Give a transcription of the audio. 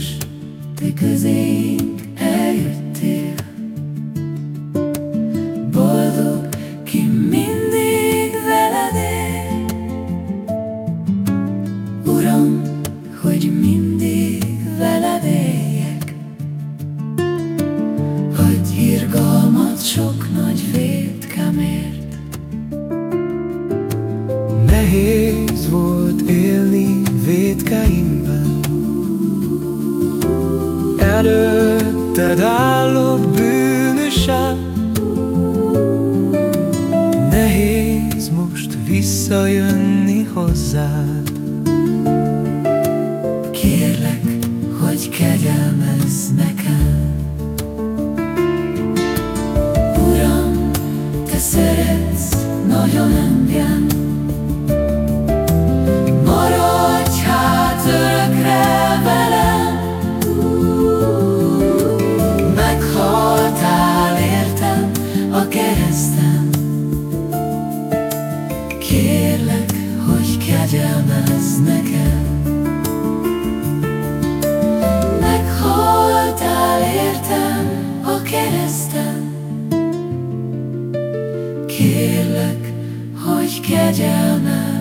Jézus, te közénk eljöttél. Boldog, ki mindig veled él. Uram, hogy mindig veled éljek. Hagy irgalmat sok Előtted állok bűnösen Nehéz most visszajönni hozzád. Kérlek, hogy kegyelmezz nekem. Uram, Te szeretsz nagyon engem Kérlek, hogy kegyelmezz nekem. Meghaltál értem a kereszten. Kérlek, hogy kegyelmezz